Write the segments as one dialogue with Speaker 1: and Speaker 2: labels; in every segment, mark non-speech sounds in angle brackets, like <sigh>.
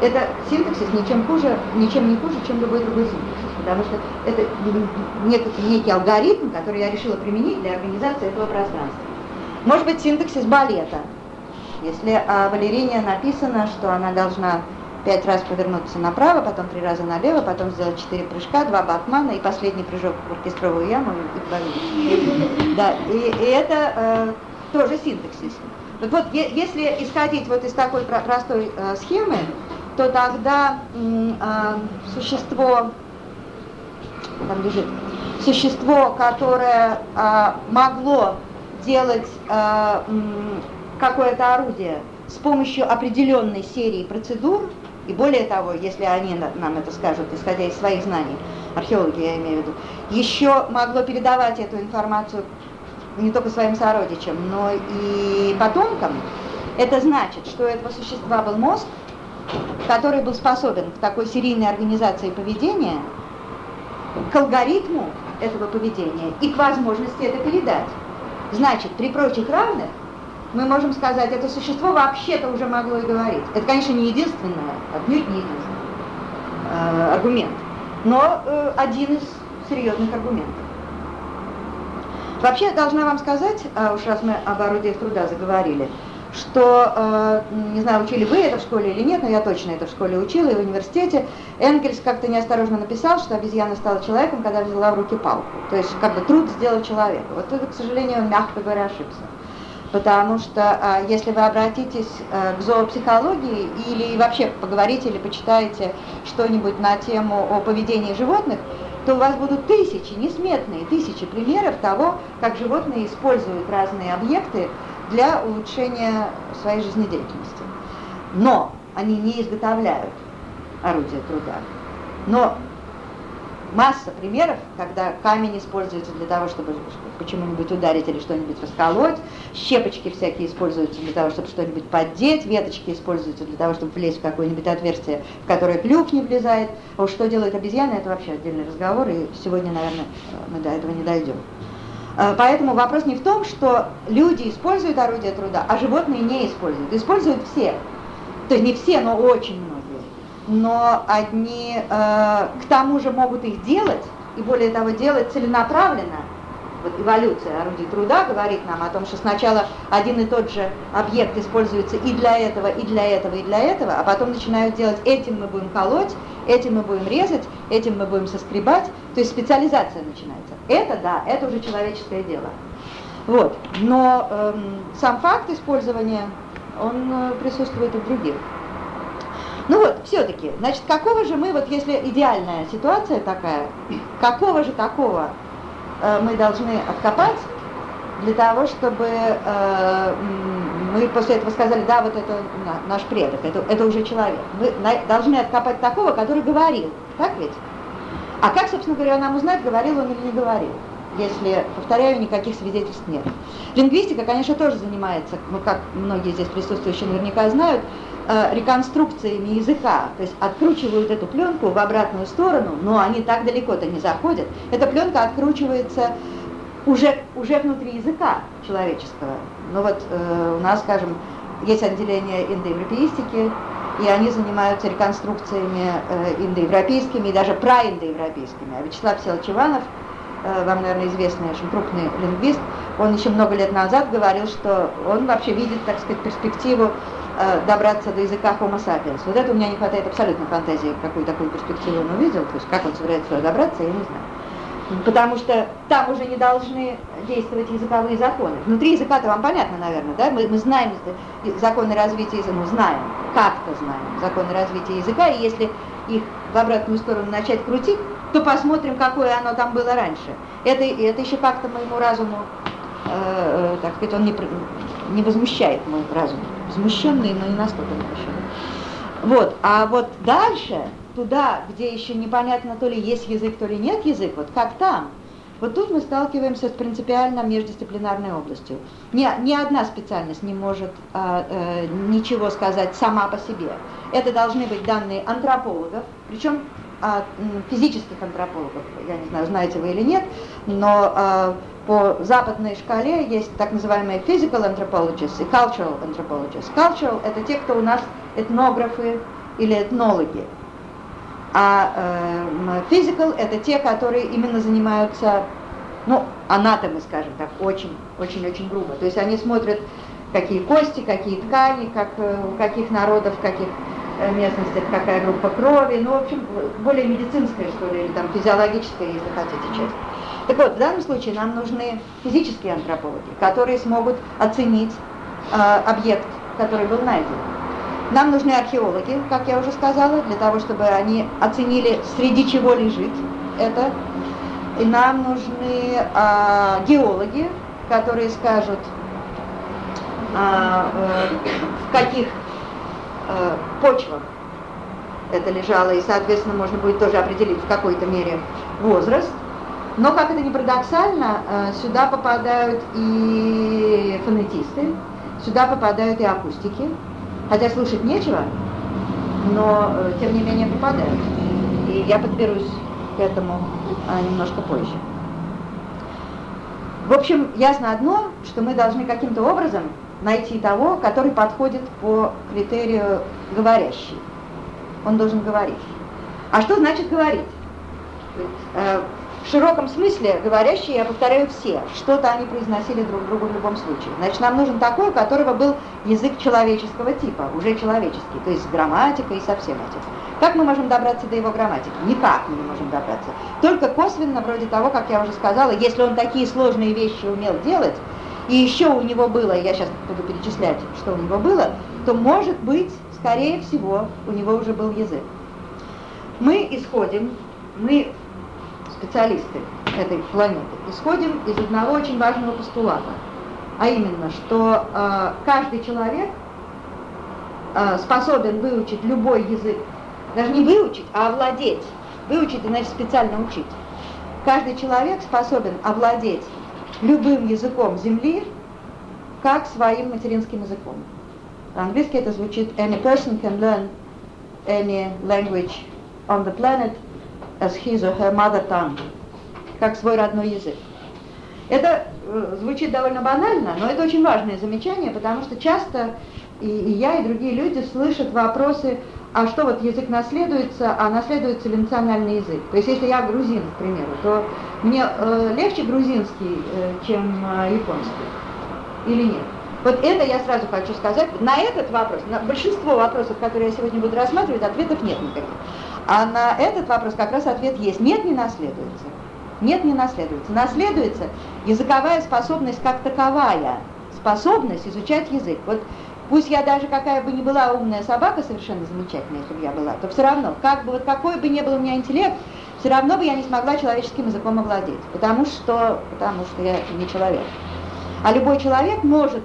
Speaker 1: Это синтаксис ничем хуже, ничем не хуже, чем любой другой синтаксис, потому что это некий, некий алгоритм, который я решила применить для организации этого пространства. Может быть, синтаксис балета. Если о балерине написано, что она должна пять раз повернуться направо, потом три раза налево, потом сделать четыре прыжка, два батмана и последний прыжок в оркестровую яму и <laughs> Да, и, и это э, тоже синтаксис. Вот, если исходить вот из такой простой э, схемы, то тогда э, существо, там лежит, существо, которое э, могло делать э, какое-то орудие с помощью определенной серии процедур, и более того, если они нам это скажут, исходя из своих знаний, археологи я имею в виду, еще могло передавать эту информацию не только своим сородичам, но и потомкам, это значит, что у этого существа был мозг, который был способен к такой серийной организации поведения, к алгоритму этого поведения и к возможности это передать. Значит, при прочих равных мы можем сказать, это существо вообще-то уже могло и говорить. Это, конечно, не единственное, отнюдь не единственное э, аргумент, но э, один из серьезных аргументов. Вообще, должна вам сказать, а уж раз мы об орудиях труда заговорили, что, э, не знаю, учили вы это в школе или нет, но я точно это в школе учила и в университете, Энгельс как-то неосторожно написал, что обезьяна стала человеком, когда взяла в руки палку. То есть, как бы труд сделал человека. Вот это, к сожалению, мягко говоря, ошибся. Потому что а, если вы обратитесь а, к зоопсихологии или вообще поговорите или почитаете что-нибудь на тему о поведении животных, то у вас будут тысячи, несметные тысячи примеров того, как животные используют разные объекты для улучшения своей жизнедеятельности. Но они не изготовляют орудия труда. Но масса примеров, когда камень используется для того, чтобы почему-нибудь ударить или что-нибудь расколоть, щепочки всякие используются для того, чтобы что-нибудь поддеть, веточки используются для того, чтобы влезть в какое-нибудь отверстие, в которое клюв не влезает. А уж что делает обезьяна, это вообще отдельный разговор, и сегодня, наверное, мы до этого не дойдем. А, поэтому вопрос не в том, что люди используют орудия труда, а животные не используют. Используют все. То есть не все, но очень многие но одни э, к тому же могут их делать, и более того, делать целенаправленно. Вот эволюция орудий труда говорит нам о том, что сначала один и тот же объект используется и для этого, и для этого, и для этого, а потом начинают делать этим мы будем колоть, этим мы будем резать, этим мы будем соскребать, то есть специализация начинается. Это да, это уже человеческое дело. Вот. Но эм, сам факт использования, он э, присутствует и в других. Все-таки, значит, какого же мы, вот если идеальная ситуация такая, какого же такого э, мы должны откопать для того, чтобы э, мы после этого сказали, да, вот это наш предок, это, это уже человек. Мы должны откопать такого, который говорил, так ведь? А как, собственно говоря, нам узнать, говорил он или не говорил? Если, повторяю, никаких свидетельств нет. Лингвистика, конечно, тоже занимается, ну, как многие здесь присутствующие наверняка знают, э, реконструкциями языка, то есть откручивают эту пленку в обратную сторону, но они так далеко-то не заходят. Эта пленка откручивается уже, уже внутри языка человеческого. Ну вот э, у нас, скажем, есть отделение индоевропеистики, и они занимаются реконструкциями э, индоевропейскими и даже праиндоевропейскими. А Вячеслав Э, вам, наверное, известный очень крупный лингвист, он еще много лет назад говорил, что он вообще видит, так сказать, перспективу э, добраться до языка Homo sapiens. Вот это у меня не хватает абсолютно фантазии, какую такую перспективу он увидел, то есть как он собирается туда добраться, я не знаю. Потому что там уже не должны действовать языковые законы. Внутри языка-то вам понятно, наверное, да? Мы, мы знаем законы развития языка, ну знаем, как-то знаем законы развития языка, и если их в обратную сторону начать крутить, то посмотрим, какое оно там было раньше. Это, это еще как-то моему разуму, э, э, так сказать, он не, не возмущает мой разум. Возмущенный, но не настолько возмущенный. Вот, а вот дальше, туда, где еще непонятно, то ли есть язык, то ли нет язык, вот как там, вот тут мы сталкиваемся с принципиально междисциплинарной областью. Ни, ни одна специальность не может э, э, ничего сказать сама по себе. Это должны быть данные антропологов, причем от физических антропологов. Я не знаю, знаете вы или нет, но э, по западной шкале есть так называемые physical anthropologists и cultural anthropologists. Cultural – это те, кто у нас этнографы или этнологи. А э, physical – это те, которые именно занимаются, ну, анатомы, скажем так, очень, очень, очень грубо. То есть они смотрят, какие кости, какие ткани, как, э, у каких народов, каких местностях, какая группа крови, ну, в общем, более медицинская, что ли, или там физиологическая, если хотите, часть. Так вот, в данном случае нам нужны физические антропологи, которые смогут оценить э, объект, который был найден. Нам нужны археологи, как я уже сказала, для того, чтобы они оценили, среди чего лежит это. И нам нужны э, геологи, которые скажут, э, э, в каких э, почвах это лежало, и, соответственно, можно будет тоже определить в какой-то мере возраст. Но, как это ни парадоксально, э, сюда попадают и фонетисты, сюда попадают и акустики, хотя слушать нечего, но, э, тем не менее, попадают. И я подберусь к этому а, немножко позже. В общем, ясно одно, что мы должны каким-то образом найти того, который подходит по критерию говорящий. Он должен говорить. А что значит говорить? Э, в широком смысле говорящие, я повторяю, все. Что-то они произносили друг другу в любом случае. Значит, нам нужен такой, у которого был язык человеческого типа, уже человеческий, то есть с грамматикой и со всем этим. Как мы можем добраться до его грамматики? Никак мы не можем добраться. Только косвенно, вроде того, как я уже сказала, если он такие сложные вещи умел делать, и еще у него было, я сейчас буду перечислять, что у него было, то, может быть, скорее всего, у него уже был язык. Мы исходим, мы специалисты этой планеты, исходим из одного очень важного постулата, а именно, что э, каждый человек э, способен выучить любой язык, даже не выучить, а овладеть. Выучить, значит специально учить. Каждый человек способен овладеть любым языком Земли, как своим материнским языком. По-английски это звучит «Any person can learn any language on the planet as his or her mother tongue, как свой родной язык. Это э, звучит довольно банально, но это очень важное замечание, потому что часто и, и я, и другие люди слышат вопросы, а что вот язык наследуется, а наследуется ли национальный язык. То есть если я грузин, к примеру, то мне э, легче грузинский, э, чем э, японский или нет? Вот это я сразу хочу сказать. На этот вопрос, на большинство вопросов, которые я сегодня буду рассматривать, ответов нет никаких. А на этот вопрос как раз ответ есть. Нет, не наследуется. Нет, не наследуется. Наследуется языковая способность как таковая. Способность изучать язык. Вот пусть я даже какая бы ни была умная собака, совершенно замечательная, если бы я была, то все равно, как бы вот какой бы ни был у меня интеллект, все равно бы я не смогла человеческим языком овладеть. Потому что, потому что я не человек. А любой человек может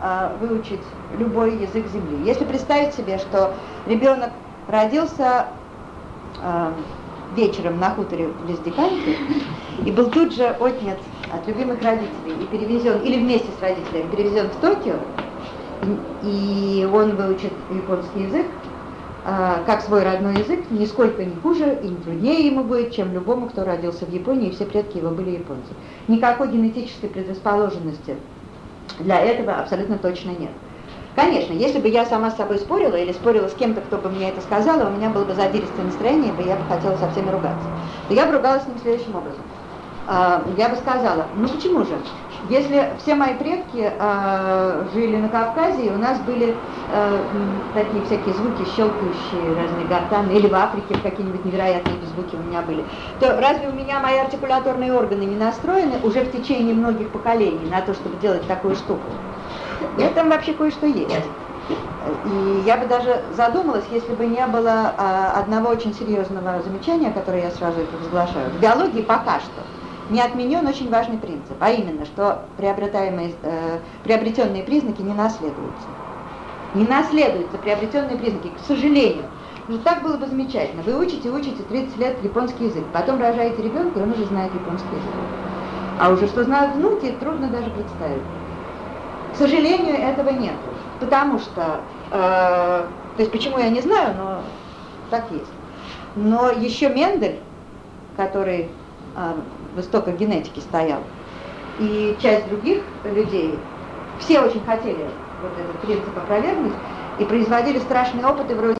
Speaker 1: э, выучить любой язык Земли. Если представить себе, что ребенок родился э, вечером на хуторе в Лездиканте и был тут же отнят от любимых родителей и перевезен, или вместе с родителями, перевезен в Токио, и он выучит японский язык, э, как свой родной язык, нисколько не хуже и не труднее ему будет, чем любому, кто родился в Японии, и все предки его были японцы. Никакой генетической предрасположенности для этого абсолютно точно нет. Конечно, если бы я сама с собой спорила или спорила с кем-то, кто бы мне это сказал, у меня было бы задиристое настроение, и я бы хотела со всеми ругаться. Но я бы ругалась с ним следующим образом. А, я бы сказала, ну почему же? Если все мои предки э, жили на Кавказе, и у нас были э, такие всякие звуки, щелкающие, разные гортаны, или в Африке какие-нибудь невероятные звуки у меня были, то разве у меня мои артикуляторные органы не настроены уже в течение многих поколений на то, чтобы делать такую штуку? Нет, там вообще кое-что есть. И я бы даже задумалась, если бы не было а, одного очень серьезного замечания, которое я сразу это возглашаю. В биологии пока что не отменен очень важный принцип, а именно, что приобретаемые, э, приобретенные признаки не наследуются. Не наследуются приобретенные признаки, к сожалению. Ну так было бы замечательно. Вы учите, учите 30 лет японский язык, потом рожаете ребенка, и он уже знает японский язык. А уже что знают внуки, трудно даже представить. К сожалению, этого нет. Потому что, э, то есть почему я не знаю, но так есть. Но еще Мендель, который в истоках генетики стоял, и часть других людей, все очень хотели вот этот принцип опровергнуть, и производили страшные опыты вроде